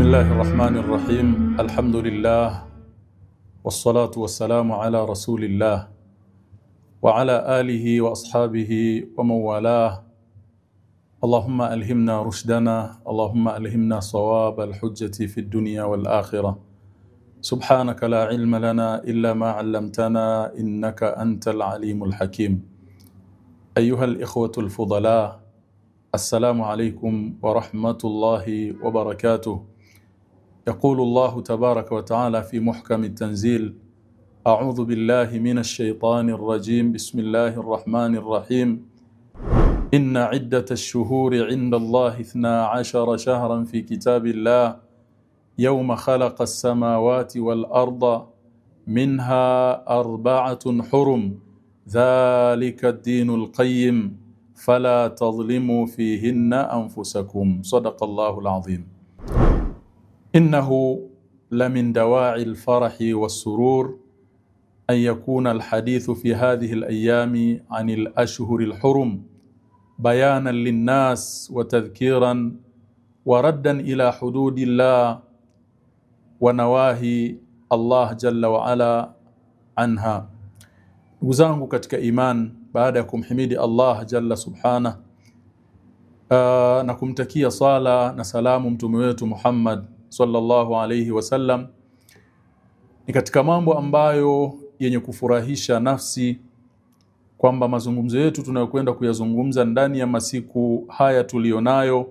بسم الله الرحمن الرحيم الحمد لله والصلاة والسلام على رسول الله وعلى آله وأصحابه ومن والاه اللهم ألهمنا رشدنا اللهم ألهمنا صواب الحجة في الدنيا والآخرة سبحانك لا علم لنا إلا ما علمتنا إنك أنت العليم الحكيم أيها الإخوة الفضلاء السلام عليكم ورحمة الله وبركاته يقول الله تبارك وتعالى في محكم التنزيل أعوذ بالله من الشيطان الرجيم بسم الله الرحمن الرحيم. إن عدة الشهور عند الله اثنا عشر شهرا في كتاب الله. يوم خلق السماوات والأرض منها أربعة حرم. ذلك الدين القيم فلا تظلموا فيهن أنفسكم. صدق الله العظيم. إنه لمن دواعي الفرح والسرور أن يكون الحديث في هذه الأيام عن الأشهر الحرم بيانا للناس وتذكيرا وردا إلى حدود الله ونواهي الله جل وعلا عنها. وزانك كتك إيمان بعدكم حميد الله جل سبحانه. آه، نكم تكي صالة نسلام تمويت محمد. Sallallahu alayhi wasallam, ni katika mambo ambayo yenye kufurahisha nafsi kwamba mazungumzo yetu tunayokwenda kuyazungumza ndani ya masiku haya tuliyonayo,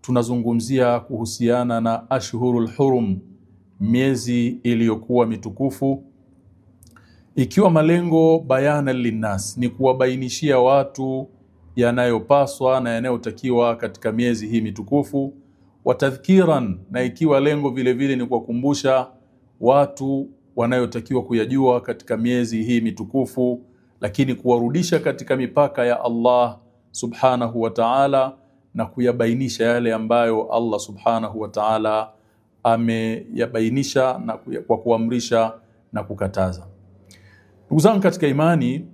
tunazungumzia kuhusiana na ashhurul hurum miezi iliyokuwa mitukufu ikiwa malengo bayana linnas ni kuwabainishia watu yanayopaswa na yanayotakiwa katika miezi hii mitukufu watadhkiran na ikiwa lengo vile vile ni kuwakumbusha watu wanayotakiwa kuyajua katika miezi hii mitukufu lakini kuwarudisha katika mipaka ya Allah subhanahu wa ta'ala na kuyabainisha yale ambayo Allah subhanahu wa ta'ala ameyabainisha na kwa kuamrisha na kukataza. Ndugu zangu katika imani,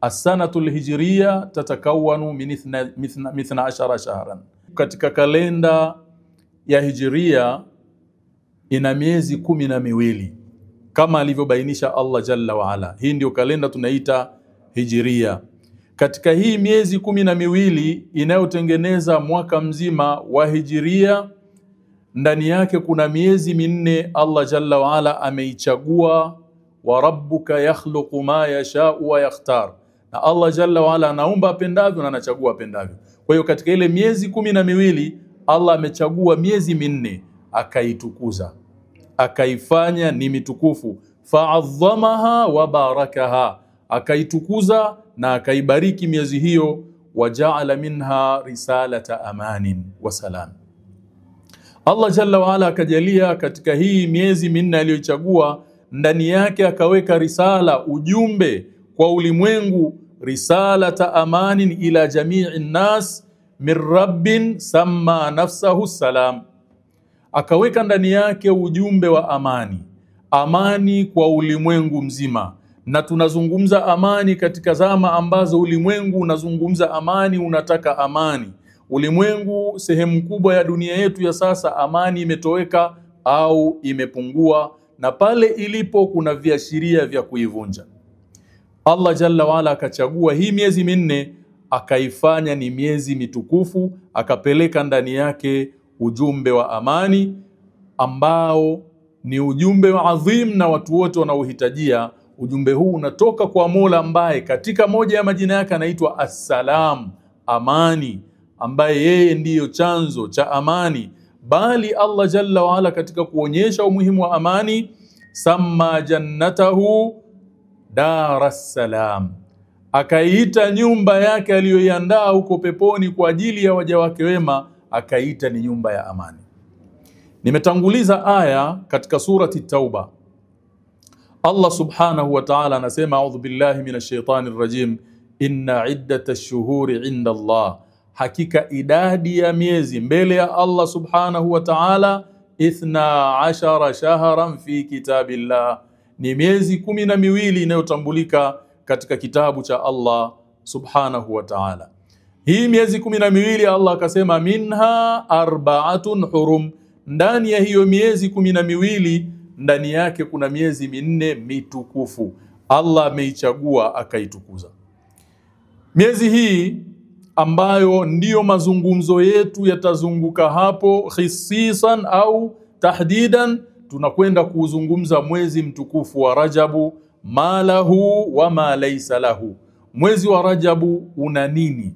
as-sanatu al-hijriya tatakawanu min mithna ashara shahran, katika kalenda ya hijiria ina miezi kumi na miwili kama alivyobainisha Allah jalla wa ala. Hii ndio kalenda tunaita hijiria. Katika hii miezi kumi na miwili inayotengeneza mwaka mzima wa hijiria ndani yake kuna miezi minne Allah jalla waala ameichagua wa rabbuka yakhluqu ma yashau wa yakhtar na Allah jalla waala anaumba apendavyo na anachagua apendavyo kwa hiyo katika ile miezi kumi na miwili Allah amechagua miezi minne akaitukuza. Akaifanya ni mitukufu. Fa'azzamaha wa barakaha. Akaitukuza na akaibariki miezi hiyo. Wajaala minha risalata amanin wa salam. Allah jalla waala akajalia katika hii miezi minne aliyoichagua ndani yake akaweka risala ujumbe kwa ulimwengu risalata amanin ila jamii nnas min rabbin samma nafsahu salam. Akaweka ndani yake ujumbe wa amani. Amani kwa ulimwengu mzima. Na tunazungumza amani katika zama ambazo ulimwengu unazungumza amani unataka amani. Ulimwengu sehemu kubwa ya dunia yetu ya sasa amani imetoweka au imepungua. Na pale ilipo kuna viashiria vya kuivunja. Allah jalla waala akachagua hii miezi minne akaifanya ni miezi mitukufu akapeleka ndani yake ujumbe wa amani ambao ni ujumbe wa adhim na watu wote wanaohitajia ujumbe huu unatoka kwa Mola ambaye katika moja ya majina yake anaitwa Assalam amani ambaye yeye ndiyo chanzo cha amani. Bali Allah jalla waala katika kuonyesha umuhimu wa amani samma jannatahu dara salam akaita nyumba yake aliyoiandaa huko peponi kwa ajili ya waja wake wema akaiita ni nyumba ya amani. Nimetanguliza aya katika surati tauba. Allah subhanahu wa ta'ala anasema a'udhu billahi minash shaitani rrajim inna iddatash shuhuri inda Allah. Hakika idadi ya miezi mbele ya Allah subhanahu wa ta'ala ithna ashara shahran fi kitabillah. Ni miezi kumi na miwili inayotambulika katika kitabu cha Allah subhanahu wa ta'ala. Hii miezi kumi na miwili Allah akasema minha arbaatun hurum. Ndani ya hiyo miezi kumi na miwili ndani yake kuna miezi minne mitukufu. Allah ameichagua akaitukuza. Miezi hii ambayo ndiyo mazungumzo yetu yatazunguka hapo khisisan au tahdidan tunakwenda kuuzungumza mwezi mtukufu wa Rajabu ma lahu wa ma laisa lahu. Mwezi wa Rajabu una nini?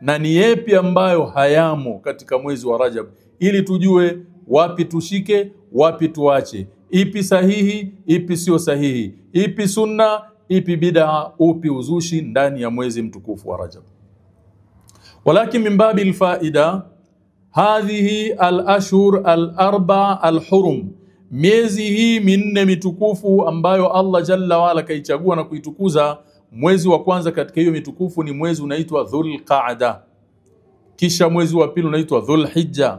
Na ni yepi ambayo hayamo katika mwezi wa Rajabu, ili tujue wapi tushike wapi tuache. Ipi sahihi ipi sio sahihi? Ipi sunna ipi bidaa, upi uzushi ndani ya mwezi mtukufu wa Rajabu. walakin min babi faida hadhihi alashhur alarba alhurum miezi hii minne mitukufu ambayo Allah jalla waala kaichagua na kuitukuza mwezi wa kwanza katika hiyo mitukufu ni mwezi unaitwa Dhulqaada. Kisha mwezi wa pili unaitwa Dhulhijja.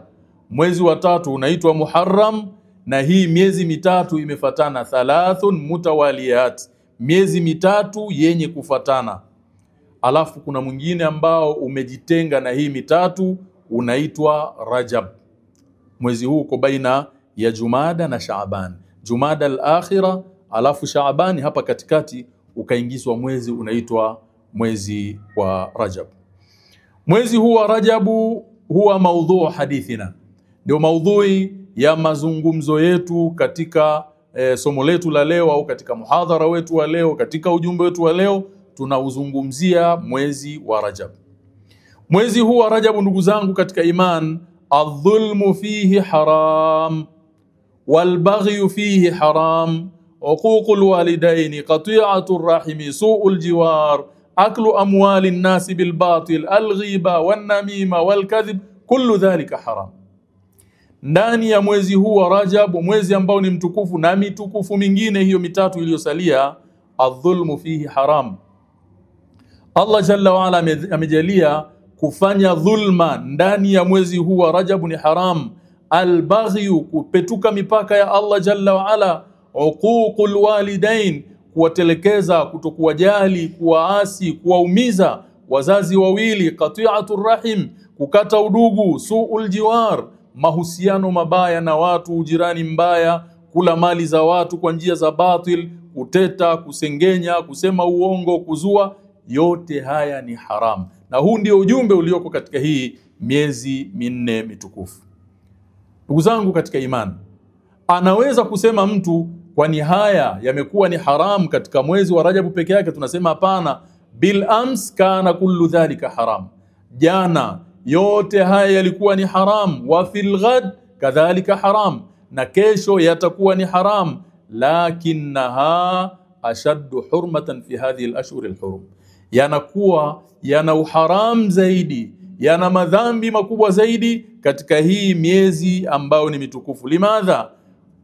Mwezi wa tatu unaitwa Muharram na hii miezi mitatu imefatana thalathun mutawaliyat miezi mitatu yenye kufatana. Alafu kuna mwingine ambao umejitenga na hii mitatu unaitwa Rajab. Mwezi huu uko baina ya Jumada na Shaaban. Jumada al-akhira alafu Shaabani hapa katikati ukaingizwa mwezi unaitwa mwezi wa Rajab. Mwezi huu wa Rajabu huwa maudhu hadithina. Ndio maudhui ya mazungumzo yetu katika e, somo letu la leo au katika muhadhara wetu wa leo katika ujumbe wetu wa leo tunauzungumzia mwezi wa Rajab. Mwezi huu wa Rajabu, ndugu zangu katika iman adh-dhulmu fihi haram والبغي فيه حرام عقوق الوالدين قطيعة الرحم سوء الجوار أكل أموال الناس بالباطل الغيبة والنميمة والكذب كل ذلك حرام ndani ya mwezi huu wa Rajab mwezi ambao ni mtukufu na mitukufu mingine hiyo mitatu iliyosalia adh-dhulmu fihi haram Allah jalla wa ala amejalia kufanya dhulma ndani ya mwezi huu wa Rajab ni haram albaghyu kupetuka mipaka ya Allah jalla waala, uququl walidain kuwatelekeza kutokuwajali kuwaasi kuwaumiza wazazi wawili qati'atu rahim kukata udugu suul jiwar mahusiano mabaya na watu ujirani mbaya kula mali za watu kwa njia za batil kuteta kusengenya kusema uongo kuzua yote haya ni haram. Na huu ndio ujumbe ulioko katika hii miezi minne mitukufu Ndugu zangu katika imani, anaweza kusema mtu kwani haya yamekuwa ni haram katika mwezi wa Rajabu peke yake? Tunasema hapana, bil ams kana kullu dhalika haram, jana yote haya yalikuwa ni haram, wa fil ghad kadhalika haram, na kesho yatakuwa ni haram, lakinnaha ashaddu hurmatan fi hadhihi al-ashhur al-hurum, yanakuwa yana uharam zaidi yana madhambi makubwa zaidi katika hii miezi ambayo ni mitukufu. Limadha?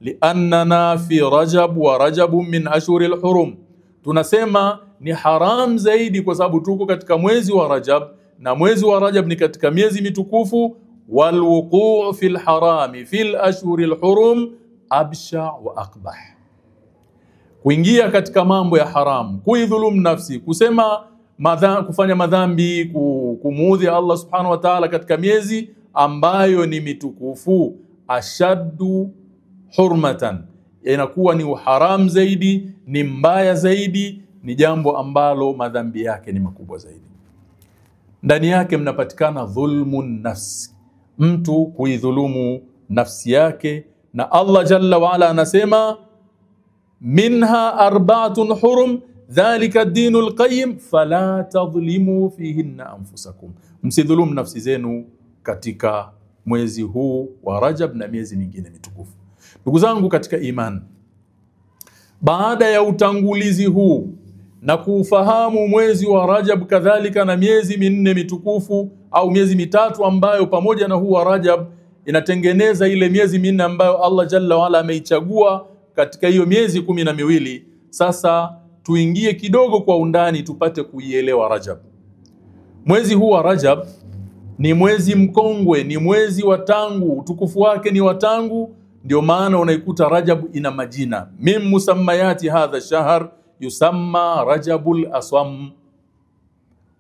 Liannana fi rajab wa rajabu min ashuri lhurum, tunasema ni haram zaidi kwa sababu tuko katika mwezi wa rajab na mwezi wa rajab ni katika miezi mitukufu. Walwuquu fi lharami fi ashhuril lhurum absha wa aqbah kuingia katika mambo ya haram kuidhulum nafsi kusema madha, kufanya madhambi kumuudhi Allah subhanahu wa ta'ala katika miezi ambayo ni mitukufu. Ashaddu hurmatan. Inakuwa ni uharam zaidi ni mbaya zaidi ni jambo ambalo madhambi yake ni makubwa zaidi. Ndani yake mnapatikana dhulmun nafsi mtu kuidhulumu nafsi yake na Allah jalla waala anasema minha arba'atun hurum dhalika ad-dinu al-qayyim fala tadhlimu fihinna anfusakum. Msidhulumu nafsi zenu katika mwezi huu wa Rajab na miezi mingine mitukufu. Ndugu zangu katika imani baada ya utangulizi huu na kuufahamu mwezi wa Rajab kadhalika na miezi minne mitukufu au miezi mitatu ambayo pamoja na huu wa Rajab inatengeneza ile miezi minne ambayo Allah Jalla waala ameichagua katika hiyo miezi kumi na miwili sasa tuingie kidogo kwa undani tupate kuielewa Rajab. Mwezi huu wa Rajab ni mwezi mkongwe ni mwezi wa tangu. Utukufu wake ni wa tangu. Ndio maana unaikuta Rajab ina majina. Min musammayati hadha shahr yusamma Rajabul Aswam.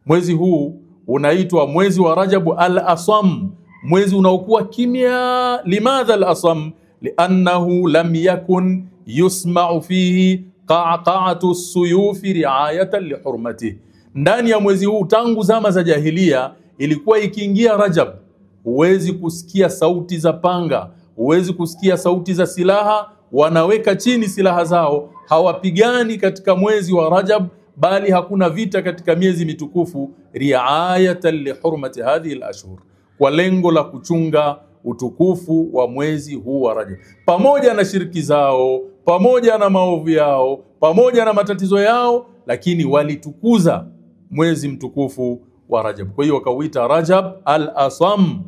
Mwezi huu unaitwa mwezi wa Rajabu al Aswam. Mwezi unaokuwa kimya. Limadha al aswam? liannahu lam yakun yusma'u fihi qa'qa'atu suyufi riayatan lihurmatih. ndani ya mwezi huu tangu zama za jahilia ilikuwa ikiingia Rajab. Huwezi kusikia sauti za panga, huwezi kusikia sauti za silaha. Wanaweka chini silaha zao, hawapigani katika mwezi wa Rajab, bali hakuna vita katika miezi mitukufu, riayatan lihurmati hadhihi alashhur, kwa lengo la kuchunga utukufu wa mwezi huu wa Rajab, pamoja na shiriki zao, pamoja na maovu yao, pamoja na matatizo yao, lakini walitukuza mwezi mtukufu wa Rajab. Kwa hiyo wakauita Rajab al-Asam,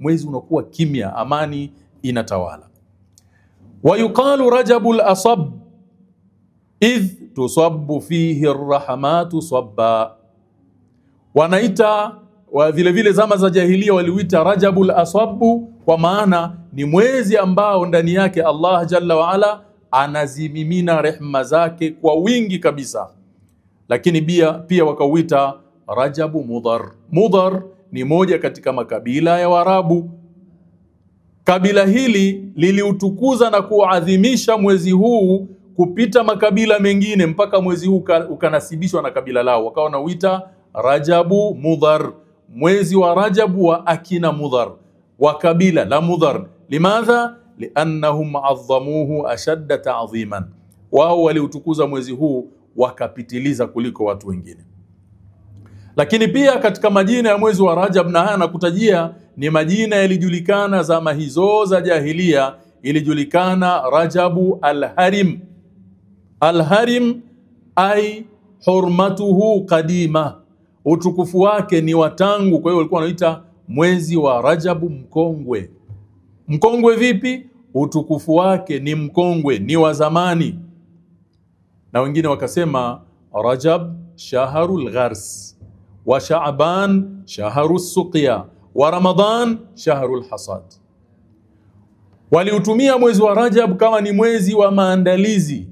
mwezi unakuwa kimya, amani inatawala. Wa yuqalu Rajabul Asab idh tusabu fihi rrahmatu sabba, wanaita wa vile vile zama za jahilia waliuita Rajabul Asabu kwa maana ni mwezi ambao ndani yake Allah jalla waala anazimimina rehma zake kwa wingi kabisa, lakini pia, pia wakauita Rajabu Mudhar. Mudhar ni moja katika makabila ya Waarabu. Kabila hili liliutukuza na kuadhimisha mwezi huu kupita makabila mengine mpaka mwezi huu ukanasibishwa na kabila lao, wakawa wanauita Rajabu Mudhar, mwezi wa Rajabu wa akina Mudhar, wa kabila la Mudhar. Limadha? Liannahum adhamuhu ashadda ta'dhiman, wao waliutukuza mwezi huu wakapitiliza kuliko watu wengine. Lakini pia katika majina ya mwezi wa Rajab, na haya nakutajia ni majina yalijulikana zama hizo za jahilia, ilijulikana Rajabu Alharim. Alharim ai hurmatuhu qadima, utukufu wake ni watangu. Kwa hiyo walikuwa wanaita mwezi wa Rajabu mkongwe. Mkongwe vipi? Utukufu wake ni mkongwe, ni wa zamani. Na wengine wakasema Rajab shaharul ghars wa Shaaban shahru suqya wa Ramadan shaharul hasad. Waliutumia mwezi wa Rajab kama ni mwezi wa maandalizi,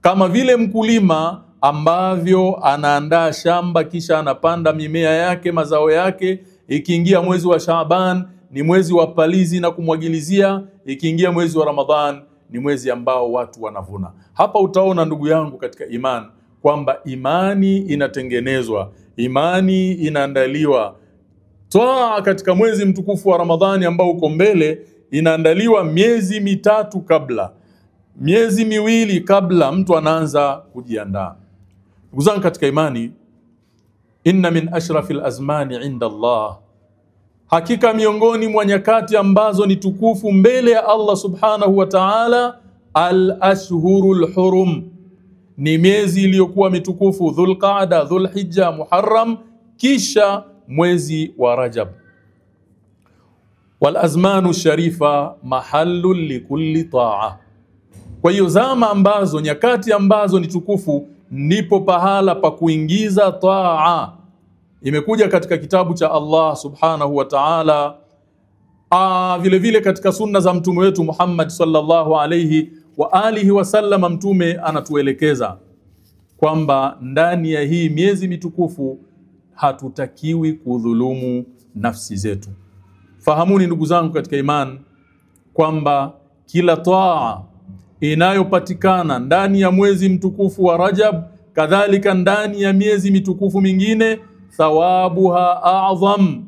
kama vile mkulima ambavyo anaandaa shamba kisha anapanda mimea yake, mazao yake. Ikiingia mwezi wa Shaaban ni mwezi wa palizi na kumwagilizia. Ikiingia mwezi wa Ramadhan ni mwezi ambao watu wanavuna. Hapa utaona ndugu yangu katika imani kwamba imani inatengenezwa, imani inaandaliwa. Twaa katika mwezi mtukufu wa Ramadhani ambao uko mbele inaandaliwa miezi mitatu kabla, miezi miwili kabla, mtu anaanza kujiandaa. Ndugu zangu katika imani, inna min ashrafil azmani inda Allah, hakika miongoni mwa nyakati ambazo ni tukufu mbele ya Allah subhanahu wa ta'ala, al ashhurul hurum ni miezi iliyokuwa mitukufu Dhulqaada, Dhulhijja, Muharram, kisha mwezi wa Rajab. Wal azmanu sharifa mahallu likulli taa. Kwa hiyo zama ambazo, nyakati ambazo ni tukufu, ndipo pahala pa kuingiza taa. Imekuja katika kitabu cha Allah subhanahu wa ta'ala, vile vile katika sunna za mtume wetu Muhammad sallallahu alayhi wa alihi wasallam. mtume anatuelekeza kwamba ndani ya hii miezi mitukufu hatutakiwi kudhulumu nafsi zetu. Fahamuni ndugu zangu katika imani kwamba kila taa inayopatikana ndani ya mwezi mtukufu wa Rajab, kadhalika ndani ya miezi mitukufu mingine, thawabuha a'zam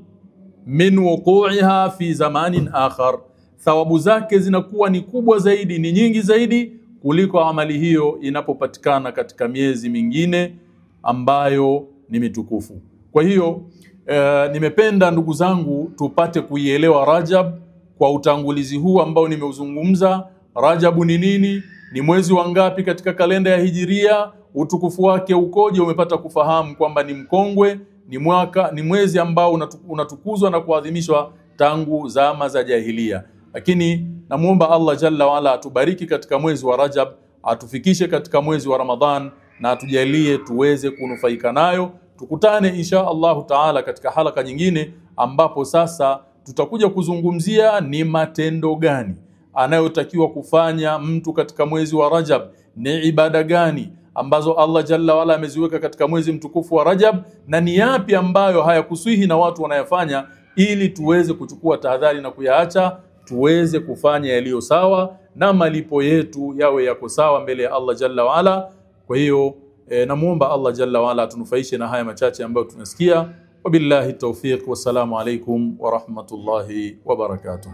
min wuqu'iha fi zamanin akhar thawabu zake zinakuwa ni kubwa zaidi, ni nyingi zaidi kuliko amali hiyo inapopatikana katika miezi mingine ambayo ni mitukufu. Kwa hiyo e, nimependa ndugu zangu tupate kuielewa Rajab kwa utangulizi huu ambao nimeuzungumza. Rajabu ni nini? Ni mwezi wa ngapi katika kalenda ya Hijiria? Utukufu wake ukoje? Umepata kufahamu kwamba ni mkongwe, ni mwaka, ni mwezi ambao unatukuzwa na kuadhimishwa tangu zama za jahilia lakini namwomba Allah jalla waala atubariki katika mwezi wa Rajab, atufikishe katika mwezi wa Ramadhan na atujalie tuweze kunufaika nayo. Tukutane insha Allahu taala katika halaka nyingine, ambapo sasa tutakuja kuzungumzia ni matendo gani anayotakiwa kufanya mtu katika mwezi wa Rajab, ni ibada gani ambazo Allah jalla waala ameziweka katika mwezi mtukufu wa Rajab, na ni yapi ambayo hayakuswihi na watu wanayafanya ili tuweze kuchukua tahadhari na kuyaacha, tuweze kufanya yaliyo sawa na malipo yetu yawe yako sawa mbele ya Allah jalla waala. Kwa hiyo e, namuomba Allah jalla waala atunufaishe na haya machache ambayo tunasikia. Wabillahi tawfiq, wassalamu alaikum wa barakatuh.